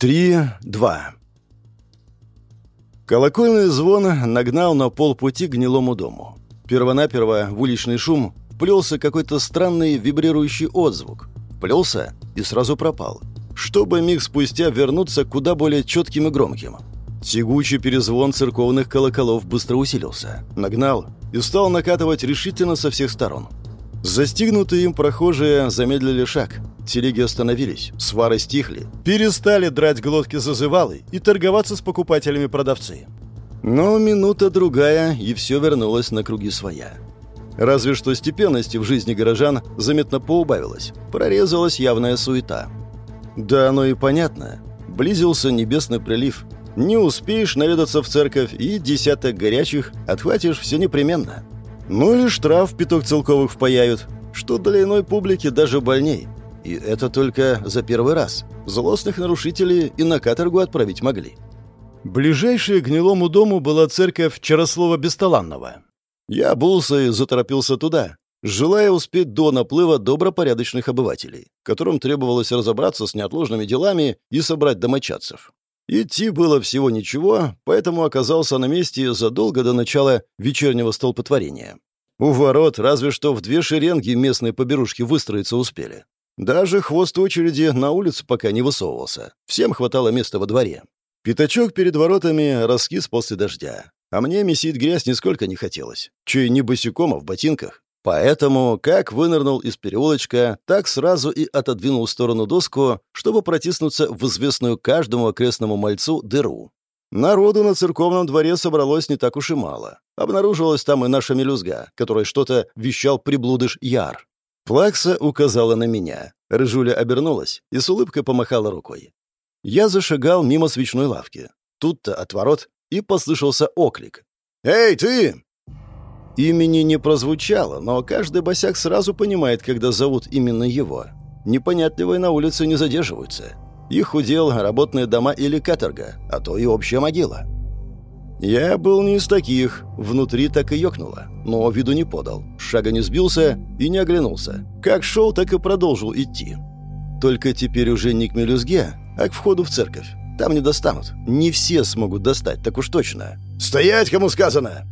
3-2 Колокольный звон нагнал на полпути гнилому дому. Первонаперво в уличный шум плелся какой-то странный вибрирующий отзвук. Плелся и сразу пропал, чтобы миг спустя вернуться куда более четким и громким. Тягучий перезвон церковных колоколов быстро усилился, нагнал и стал накатывать решительно со всех сторон. Застигнутые им прохожие замедлили шаг. Телеги остановились, свары стихли, перестали драть глотки зазывалы и торговаться с покупателями продавцы. Но минута-другая, и все вернулось на круги своя. Разве что степенности в жизни горожан заметно поубавилось, прорезалась явная суета. Да оно и понятно. Близился небесный прилив. Не успеешь наведаться в церковь, и десяток горячих отхватишь все непременно. Ну или штраф пяток целковых впаяют, что для иной публики даже больней. И это только за первый раз. Злостных нарушителей и на каторгу отправить могли. Ближайшей к гнилому дому была церковь Чарослова Бесталанного. Я обулся и заторопился туда, желая успеть до наплыва добропорядочных обывателей, которым требовалось разобраться с неотложными делами и собрать домочадцев. Идти было всего ничего, поэтому оказался на месте задолго до начала вечернего столпотворения. У ворот разве что в две шеренги местные поберушки выстроиться успели. Даже хвост очереди на улицу пока не высовывался. Всем хватало места во дворе. Пятачок перед воротами раскис после дождя. А мне месить грязь нисколько не хотелось. Чей не босиком, а в ботинках. Поэтому, как вынырнул из переулочка, так сразу и отодвинул в сторону доску, чтобы протиснуться в известную каждому окрестному мальцу дыру. Народу на церковном дворе собралось не так уж и мало. Обнаружилась там и наша мелюзга, которой что-то вещал приблудыш Яр. Плакса указала на меня. Рыжуля обернулась и с улыбкой помахала рукой. Я зашагал мимо свечной лавки. Тут-то от ворот и послышался оклик. «Эй, ты!» Имени не прозвучало, но каждый босяк сразу понимает, когда зовут именно его. Непонятливые на улице не задерживаются. Их удел работные дома или каторга, а то и общая могила. Я был не из таких, внутри так и ёкнуло, но виду не подал, шага не сбился и не оглянулся. Как шел, так и продолжил идти. Только теперь уже не к мелюзге, а к входу в церковь. Там не достанут. Не все смогут достать, так уж точно. «Стоять, кому сказано!»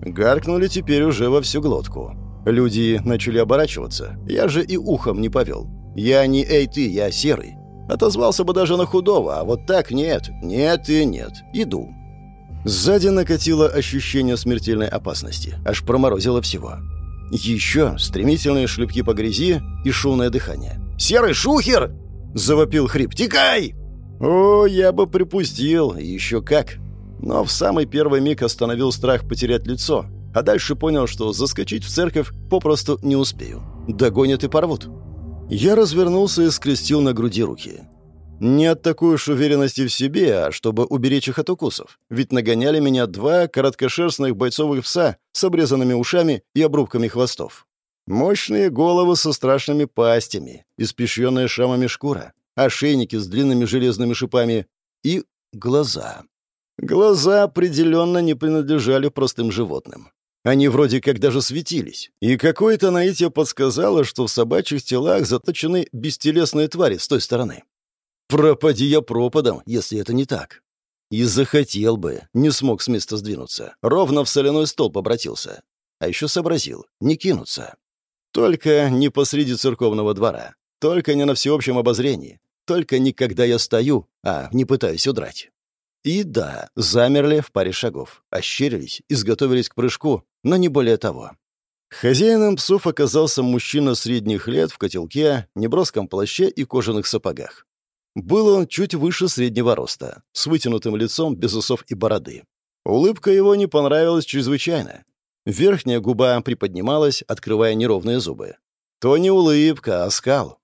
Гаркнули теперь уже во всю глотку. Люди начали оборачиваться. Я же и ухом не повел. Я не «эй ты», я серый. Отозвался бы даже на худого, а вот так нет. Нет и нет. Иду. Сзади накатило ощущение смертельной опасности. Аж проморозило всего. Еще стремительные шлепки по грязи и шумное дыхание. «Серый шухер!» — завопил хрип. «Текай!» О, я бы припустил. Еще как. Но в самый первый миг остановил страх потерять лицо, а дальше понял, что заскочить в церковь попросту не успею. Догонят и порвут. Я развернулся и скрестил на груди руки. Не от такой уж уверенности в себе, а чтобы уберечь их от укусов. Ведь нагоняли меня два короткошерстных бойцовых пса с обрезанными ушами и обрубками хвостов. Мощные головы со страшными пастями, испещренная шрамами шкура, ошейники с длинными железными шипами и глаза. Глаза определенно не принадлежали простым животным. Они вроде как даже светились. И какое-то наитие подсказало, что в собачьих телах заточены бестелесные твари с той стороны. Пропади я пропадом, если это не так. И захотел бы, не смог с места сдвинуться. Ровно в соляной столб обратился. А еще сообразил, не кинуться. Только не посреди церковного двора. Только не на всеобщем обозрении. Только не когда я стою, а не пытаюсь удрать. И да, замерли в паре шагов, ощерились, изготовились к прыжку, но не более того. Хозяином псов оказался мужчина средних лет в котелке, неброском плаще и кожаных сапогах. Был он чуть выше среднего роста, с вытянутым лицом, без усов и бороды. Улыбка его не понравилась чрезвычайно. Верхняя губа приподнималась, открывая неровные зубы. То не улыбка, а скал.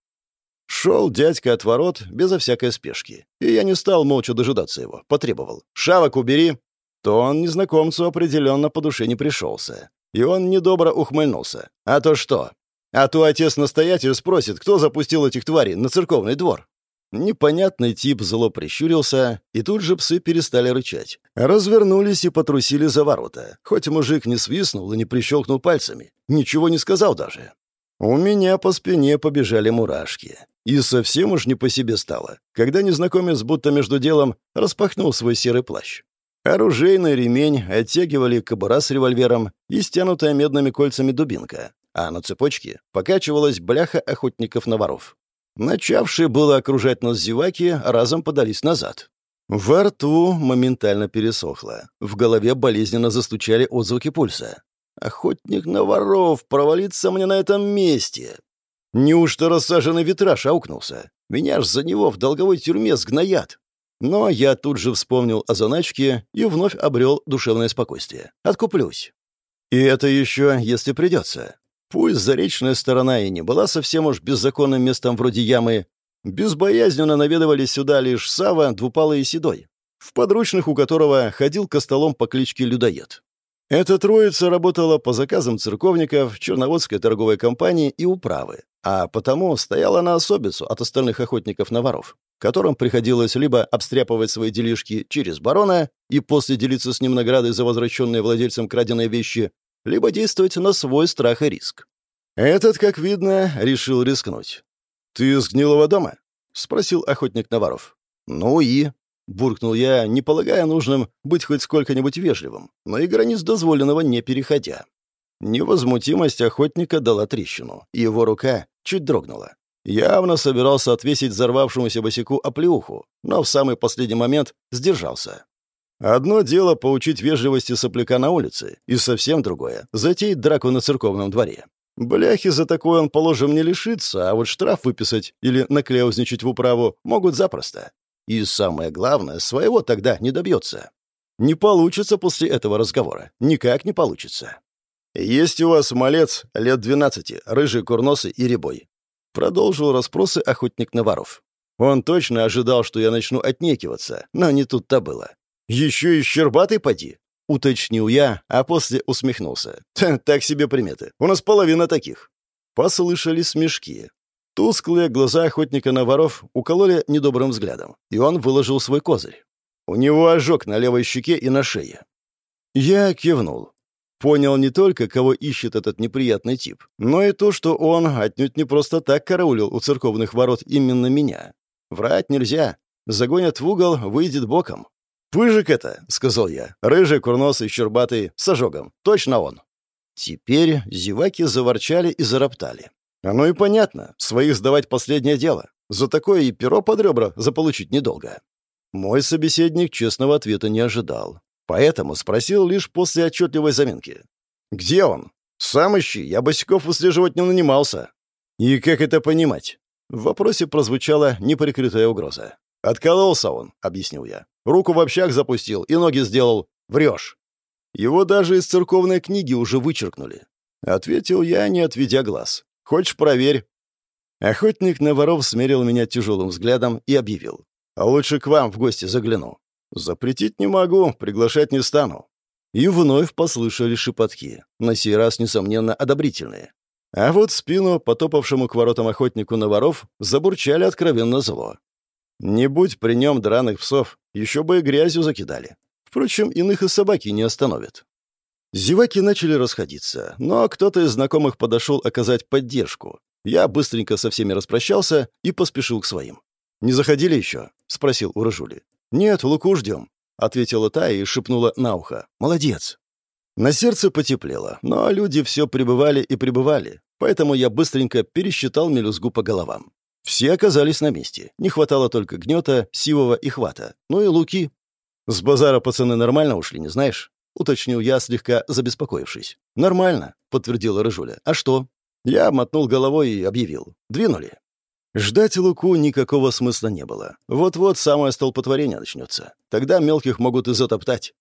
Шел дядька от ворот безо всякой спешки. И я не стал молча дожидаться его. Потребовал. «Шавок убери!» То он незнакомцу определенно по душе не пришелся. И он недобро ухмыльнулся. «А то что?» «А то отец-настоятель спросит, кто запустил этих тварей на церковный двор?» Непонятный тип зло прищурился, и тут же псы перестали рычать. Развернулись и потрусили за ворота. Хоть мужик не свистнул и не прищелкнул пальцами. Ничего не сказал даже. У меня по спине побежали мурашки. И совсем уж не по себе стало, когда незнакомец будто между делом распахнул свой серый плащ. Оружейный ремень оттягивали кобура с револьвером и стянутая медными кольцами дубинка, а на цепочке покачивалась бляха охотников на воров. Начавшие было окружать нас зеваки, разом подались назад. Во рту моментально пересохло. В голове болезненно застучали отзвуки пульса. «Охотник на воров! Провалиться мне на этом месте!» Неужто рассаженный витраж аукнулся? Меня ж за него в долговой тюрьме сгноят. Но я тут же вспомнил о заначке и вновь обрел душевное спокойствие. Откуплюсь. И это еще, если придется. Пусть заречная сторона и не была совсем уж беззаконным местом вроде ямы, безбоязненно наведывались сюда лишь Сава, Двупалый и Седой, в подручных у которого ходил костолом по кличке Людоед. Эта троица работала по заказам церковников, Черноводской торговой компании и управы, а потому стояла на особицу от остальных охотников на воров, которым приходилось либо обстряпывать свои делишки через барона и после делиться с ним наградой за возвращенные владельцам краденые вещи, либо действовать на свой страх и риск. Этот, как видно, решил рискнуть. «Ты из гнилого дома?» — спросил охотник Наваров. «Ну и...» — буркнул я, не полагая нужным быть хоть сколько-нибудь вежливым, но и границ дозволенного не переходя. Невозмутимость охотника дала трещину, и его рука чуть дрогнула. Явно собирался отвесить взорвавшемуся босику оплеуху, но в самый последний момент сдержался. Одно дело поучить вежливости сопляка на улице, и совсем другое — затеять драку на церковном дворе. Бляхи за такое он, положим, не лишится, а вот штраф выписать или наклеузничать в управу могут запросто. И самое главное, своего тогда не добьется. Не получится после этого разговора. Никак не получится. «Есть у вас малец лет двенадцати, рыжий, курносый и рябой». Продолжил расспросы охотник Наваров. Он точно ожидал, что я начну отнекиваться, но не тут-то было. «Еще и щербатый поди?» — уточнил я, а после усмехнулся. «Так себе приметы. У нас половина таких». Послышались смешки. Тусклые глаза охотника на воров укололи недобрым взглядом, и он выложил свой козырь. У него ожог на левой щеке и на шее. Я кивнул. Понял не только, кого ищет этот неприятный тип, но и то, что он отнюдь не просто так караулил у церковных ворот именно меня. Врать нельзя. Загонят в угол, выйдет боком. «Пыжик это», — сказал я. «Рыжий, курносый, щербатый, с ожогом. Точно он». Теперь зеваки заворчали и зароптали. Оно и понятно. Своих сдавать последнее дело. За такое и перо под ребра заполучить недолго. Мой собеседник честного ответа не ожидал. Поэтому спросил лишь после отчетливой заминки. «Где он?» «Сам ищи, я босиков выслеживать не нанимался». «И как это понимать?» В вопросе прозвучала неприкрытая угроза. «Откололся он», — объяснил я. «Руку в общак запустил и ноги сделал. Врешь». «Его даже из церковной книги уже вычеркнули», — ответил я, не отведя глаз. «Хочешь, проверь». Охотник на воров смерил меня тяжелым взглядом и объявил. «А лучше к вам в гости загляну». «Запретить не могу, приглашать не стану». И вновь послышали шепотки, на сей раз, несомненно, одобрительные. А вот в спину потопавшему к воротам охотнику на воров забурчали откровенно зло. Не будь при нем драных псов, еще бы и грязью закидали. Впрочем, иных и собаки не остановят. Зеваки начали расходиться, но кто-то из знакомых подошел оказать поддержку. Я быстренько со всеми распрощался и поспешил к своим. «Не заходили еще?» — спросил у Рыжули. «Нет, Луку ждем», — ответила та и шепнула на ухо. «Молодец». На сердце потеплело, но люди все пребывали и пребывали, поэтому я быстренько пересчитал мелюзгу по головам. Все оказались на месте. Не хватало только гнета, сивого и хвата. Ну и луки. «С базара пацаны нормально ушли, не знаешь?» — уточнил я, слегка забеспокоившись. «Нормально», — подтвердила Рыжуля. «А что?» Я мотнул головой и объявил. «Двинули». Ждать Луку никакого смысла не было. Вот-вот самое столпотворение начнется. Тогда мелких могут и затоптать.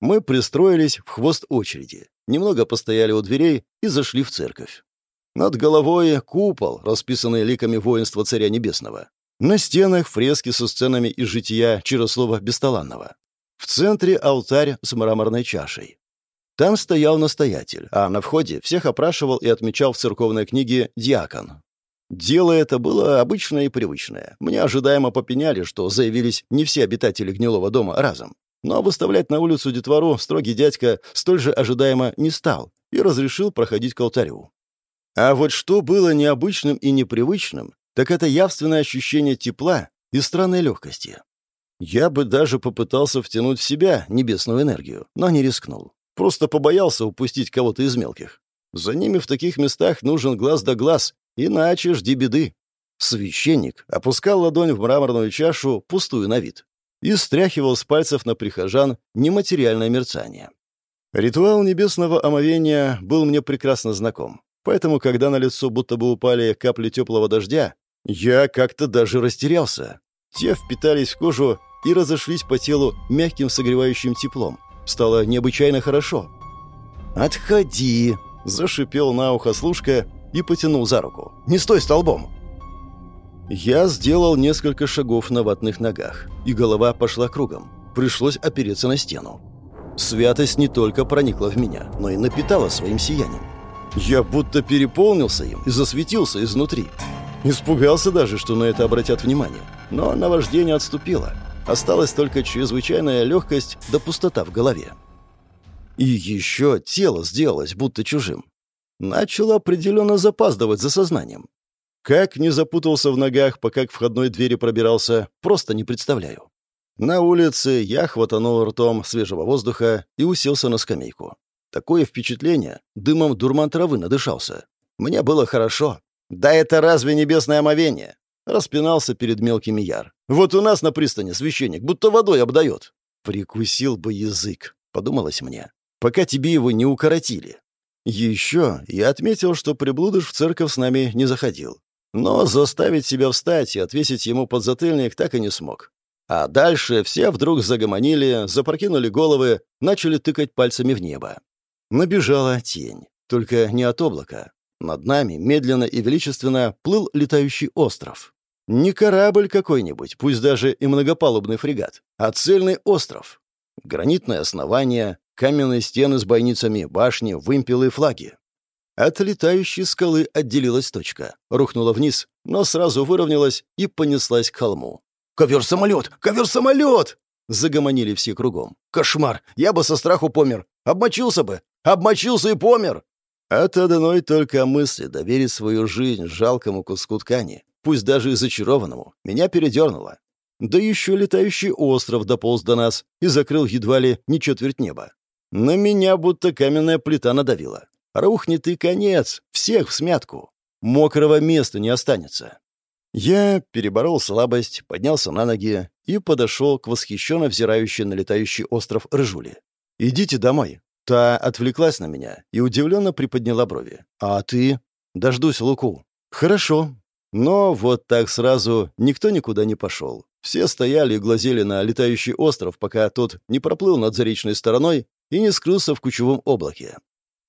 Мы пристроились в хвост очереди, немного постояли у дверей и зашли в церковь. Над головой купол, расписанный ликами воинства Царя Небесного. На стенах фрески со сценами из жития Чирослова Бесталанного. В центре алтарь с мраморной чашей. Там стоял настоятель, а на входе всех опрашивал и отмечал в церковной книге диакон. Дело это было обычное и привычное. Мне ожидаемо попеняли, что заявились не все обитатели гнилого дома разом. Но выставлять на улицу детвору строгий дядька столь же ожидаемо не стал и разрешил проходить к алтарю. А вот что было необычным и непривычным, так это явственное ощущение тепла и странной легкости. Я бы даже попытался втянуть в себя небесную энергию, но не рискнул. Просто побоялся упустить кого-то из мелких. За ними в таких местах нужен глаз да глаз, иначе жди беды. Священник опускал ладонь в мраморную чашу, пустую на вид, и стряхивал с пальцев на прихожан нематериальное мерцание. Ритуал небесного омовения был мне прекрасно знаком, поэтому, когда на лицо будто бы упали капли теплого дождя, я как-то даже растерялся. Те впитались в кожу и разошлись по телу мягким согревающим теплом. Стало необычайно хорошо. «Отходи!» — зашипел на ухо служка и потянул за руку. «Не стой столбом!» Я сделал несколько шагов на ватных ногах, и голова пошла кругом. Пришлось опереться на стену. Святость не только проникла в меня, но и напитала своим сиянием. Я будто переполнился им и засветился изнутри. Испугался даже, что на это обратят внимание. Но наваждение отступило. Осталась только чрезвычайная легкость да пустота в голове. И еще тело сделалось будто чужим. Начало определенно запаздывать за сознанием. Как не запутался в ногах, пока к входной двери пробирался, просто не представляю. На улице я хватанул ртом свежего воздуха и уселся на скамейку. Такое впечатление, дымом дурман травы надышался. Мне было хорошо. Да это разве небесное омовение? Распинался перед мелкими яр. Вот у нас на пристани священник будто водой обдает. Прикусил бы язык, подумалось мне, пока тебе его не укоротили. Еще я отметил, что приблудыш в церковь с нами не заходил. Но заставить себя встать и отвесить ему подзатыльник так и не смог. А дальше все вдруг загомонили, запрокинули головы, начали тыкать пальцами в небо. Набежала тень, только не от облака. Над нами медленно и величественно плыл летающий остров. Не корабль какой-нибудь, пусть даже и многопалубный фрегат, а цельный остров. Гранитное основание, каменные стены с бойницами, башни, вымпелы и флаги. От летающей скалы отделилась точка, рухнула вниз, но сразу выровнялась и понеслась к холму. «Ковер-самолет! Ковер-самолет!» Загомонили все кругом. «Кошмар! Я бы со страху помер! Обмочился бы! Обмочился и помер!» От одной только мысли доверить свою жизнь жалкому куску ткани пусть даже и зачарованному, меня передернуло. Да еще летающий остров дополз до нас и закрыл едва ли не четверть неба. На меня будто каменная плита надавила. Рухнет и конец, всех в смятку. Мокрого места не останется. Я переборол слабость, поднялся на ноги и подошел к восхищенно взирающей на летающий остров Рыжули. «Идите домой». Та отвлеклась на меня и удивленно приподняла брови. «А ты?» «Дождусь Луку». «Хорошо», но вот так сразу никто никуда не пошел. Все стояли и глазели на летающий остров, пока тот не проплыл над заречной стороной и не скрылся в кучевом облаке.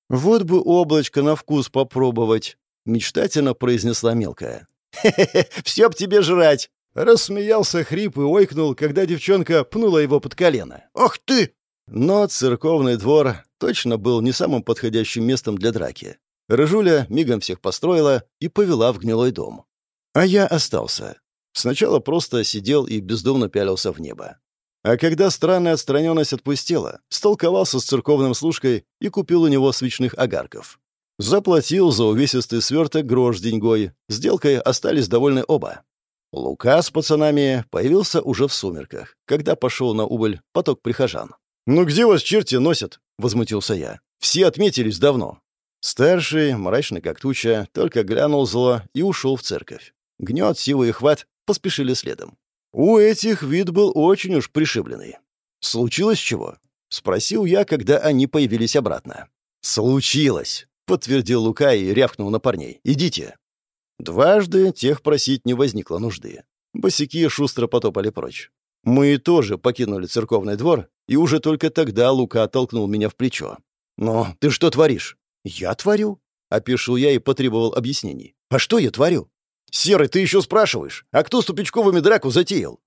«Вот бы облачко на вкус попробовать», — мечтательно произнесла мелкая. «Хе-хе-хе, все б тебе жрать!» Рассмеялся хрип и ойкнул, когда девчонка пнула его под колено. «Ах ты!» Но церковный двор точно был не самым подходящим местом для драки. Рыжуля мигом всех построила и повела в гнилой дом. А я остался. Сначала просто сидел и бездумно пялился в небо. А когда странная отстраненность отпустила, столковался с церковным служкой и купил у него свечных огарков. Заплатил за увесистый сверток грош деньгой. Сделкой остались довольны оба. Лука с пацанами появился уже в сумерках, когда пошел на убыль поток прихожан. «Ну где вас черти носят?» — возмутился я. «Все отметились давно». Старший, мрачный как туча, только глянул зло и ушел в церковь. Гнет, сила и хват поспешили следом. У этих вид был очень уж пришибленный. «Случилось чего?» — спросил я, когда они появились обратно. «Случилось!» — подтвердил Лука и рявкнул на парней. «Идите!» Дважды тех просить не возникло нужды. Босяки шустро потопали прочь. Мы тоже покинули церковный двор, и уже только тогда Лука оттолкнул меня в плечо. «Но ты что творишь?» «Я творю?» — опешил я и потребовал объяснений. «А что я творю?» «Серый, ты еще спрашиваешь? А кто с Тупичковыми драку затеял?»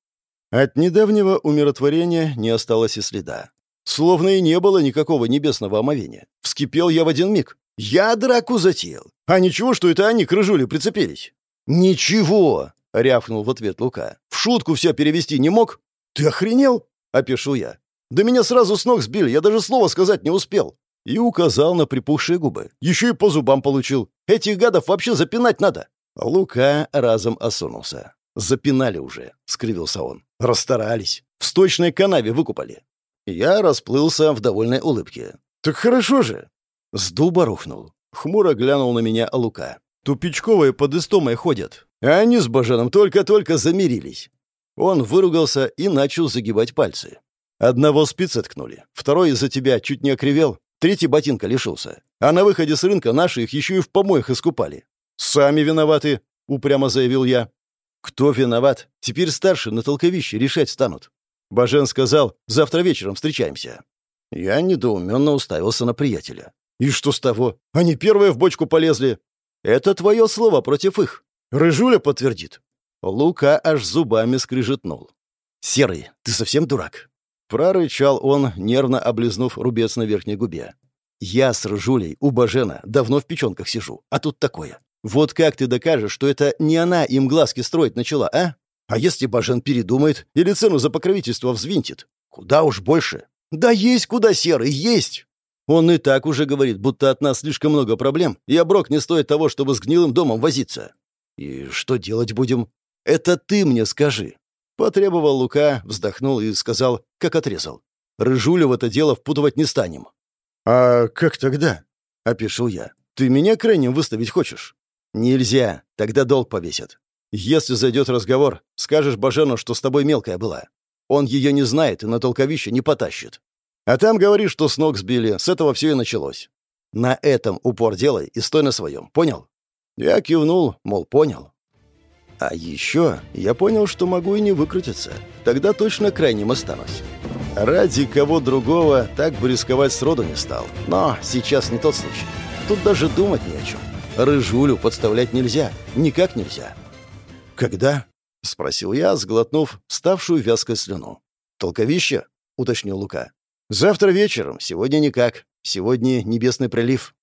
От недавнего умиротворения не осталось и следа. Словно и не было никакого небесного омовения. Вскипел я в один миг. «Я драку затеял! А ничего, что это они к рыжуле прицепились?» «Ничего!» — рявкнул в ответ Лука. «В шутку все перевести не мог?» «Ты охренел?» — опишу я. «Да меня сразу с ног сбили, я даже слова сказать не успел!» И указал на припухшие губы. Еще и по зубам получил. «Этих гадов вообще запинать надо!» Лука разом осунулся. «Запинали уже», — скривился он. «Расстарались. В сточной канаве выкупали». Я расплылся в довольной улыбке. «Так хорошо же!» С дуба рухнул. Хмуро глянул на меня Лука. «Тупичковые под истомой ходят. А они с Баженом только-только замирились». Он выругался и начал загибать пальцы. Одного спицы ткнули, второй из-за тебя чуть не окривел, третий ботинка лишился. А на выходе с рынка наши их еще и в помоях искупали. «Сами виноваты», — упрямо заявил я. «Кто виноват? Теперь старшие на толковище решать станут». Бажен сказал, «Завтра вечером встречаемся». Я недоуменно уставился на приятеля. «И что с того? Они первые в бочку полезли». «Это твое слово против их». «Рыжуля подтвердит». Лука аж зубами скрижетнул. «Серый, ты совсем дурак?» Прорычал он, нервно облизнув рубец на верхней губе. «Я с Рыжулей у Бажена давно в печенках сижу, а тут такое. Вот как ты докажешь, что это не она им глазки строить начала, а? А если Бажен передумает или цену за покровительство взвинтит? Куда уж больше. Да есть куда, Серый, есть! Он и так уже говорит, будто от нас слишком много проблем, и оброк не стоит того, чтобы с гнилым домом возиться. И что делать будем? Это ты мне скажи. Потребовал Лука, вздохнул и сказал, как отрезал. Рыжулю в это дело впутывать не станем. «А как тогда?» — опишил я. «Ты меня крайним выставить хочешь?» «Нельзя, тогда долг повесят. Если зайдет разговор, скажешь Бажену, что с тобой мелкая была. Он ее не знает и на толковище не потащит. А там говоришь, что с ног сбили, с этого все и началось. На этом упор делай и стой на своем, понял?» Я кивнул, мол, понял. А еще я понял, что могу и не выкрутиться. Тогда точно крайним останусь. Ради кого другого так бы рисковать сроду не стал. Но сейчас не тот случай. Тут даже думать не о чем. Рыжулю подставлять нельзя. Никак нельзя. «Когда?» — спросил я, сглотнув ставшую вязкой слюну. «Толковище?» — уточнил Лука. «Завтра вечером. Сегодня никак. Сегодня небесный прилив».